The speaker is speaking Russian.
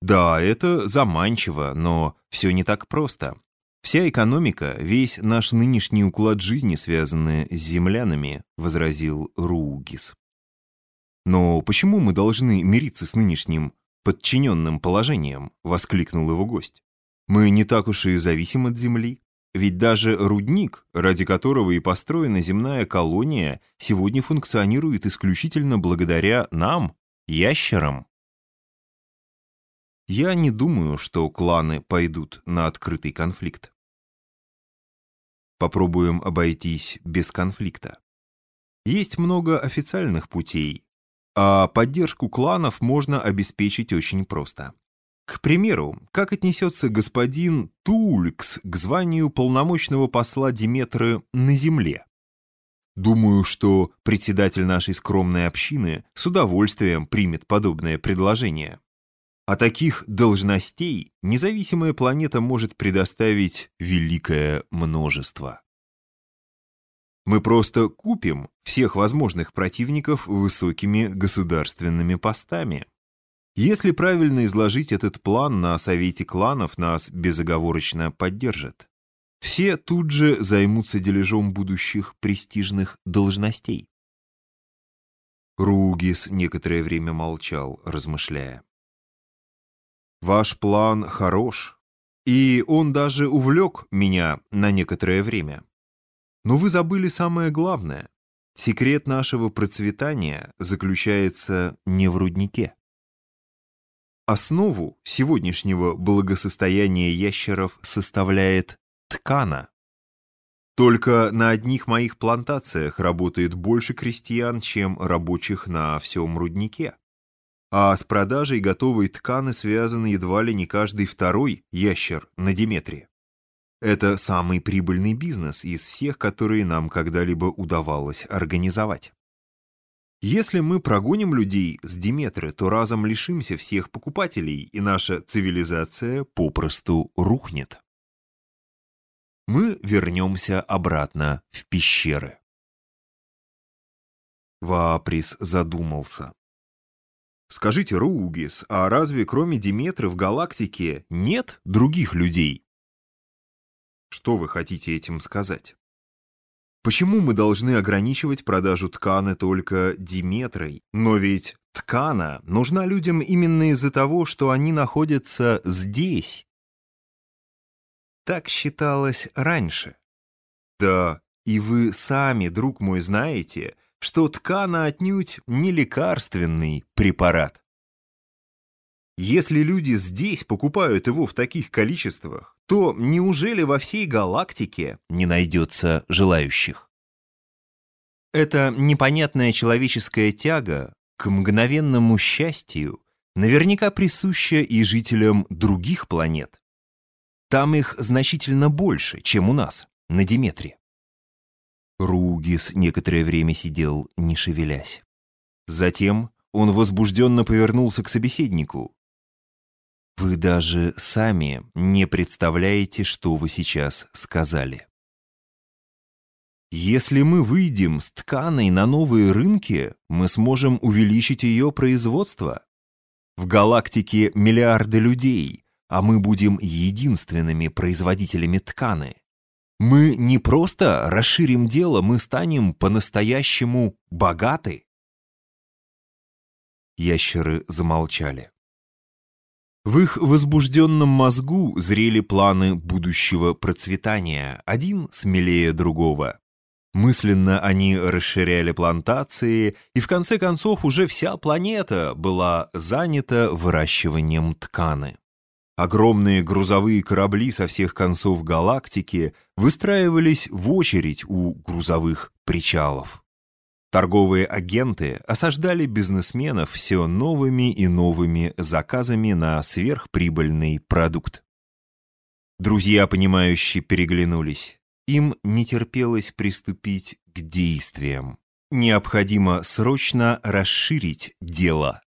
Да, это заманчиво, но все не так просто. Вся экономика, весь наш нынешний уклад жизни связаны с землянами, возразил Ругис. Но почему мы должны мириться с нынешним подчиненным положением, воскликнул его гость. Мы не так уж и зависим от земли. Ведь даже рудник, ради которого и построена земная колония, сегодня функционирует исключительно благодаря нам, ящерам. Я не думаю, что кланы пойдут на открытый конфликт. Попробуем обойтись без конфликта. Есть много официальных путей, а поддержку кланов можно обеспечить очень просто. К примеру, как отнесется господин Тулькс к званию полномочного посла Диметры на земле? Думаю, что председатель нашей скромной общины с удовольствием примет подобное предложение. А таких должностей независимая планета может предоставить великое множество. Мы просто купим всех возможных противников высокими государственными постами. Если правильно изложить этот план на Совете кланов, нас безоговорочно поддержат. Все тут же займутся дележом будущих престижных должностей. Ругис некоторое время молчал, размышляя. Ваш план хорош, и он даже увлек меня на некоторое время. Но вы забыли самое главное. Секрет нашего процветания заключается не в руднике. Основу сегодняшнего благосостояния ящеров составляет ткана. Только на одних моих плантациях работает больше крестьян, чем рабочих на всем руднике а с продажей готовой ткани связан едва ли не каждый второй ящер на Диметре. Это самый прибыльный бизнес из всех, которые нам когда-либо удавалось организовать. Если мы прогоним людей с Диметры, то разом лишимся всех покупателей, и наша цивилизация попросту рухнет. Мы вернемся обратно в пещеры. Вааприс задумался. Скажите, Ругис, а разве кроме Диметры в галактике нет других людей? Что вы хотите этим сказать? Почему мы должны ограничивать продажу тканы только Диметрой? Но ведь ткана нужна людям именно из-за того, что они находятся здесь. Так считалось раньше. Да, и вы сами, друг мой, знаете, что ткана отнюдь не лекарственный препарат. Если люди здесь покупают его в таких количествах, то неужели во всей галактике не найдется желающих? Эта непонятная человеческая тяга к мгновенному счастью наверняка присуща и жителям других планет. Там их значительно больше, чем у нас, на Диметре. Ругис некоторое время сидел, не шевелясь. Затем он возбужденно повернулся к собеседнику. «Вы даже сами не представляете, что вы сейчас сказали. Если мы выйдем с тканой на новые рынки, мы сможем увеличить ее производство. В галактике миллиарды людей, а мы будем единственными производителями тканы. Мы не просто расширим дело, мы станем по-настоящему богаты. Ящеры замолчали. В их возбужденном мозгу зрели планы будущего процветания, один смелее другого. Мысленно они расширяли плантации, и в конце концов уже вся планета была занята выращиванием тканы. Огромные грузовые корабли со всех концов галактики выстраивались в очередь у грузовых причалов. Торговые агенты осаждали бизнесменов все новыми и новыми заказами на сверхприбыльный продукт. Друзья, понимающие, переглянулись. Им не терпелось приступить к действиям. Необходимо срочно расширить дело.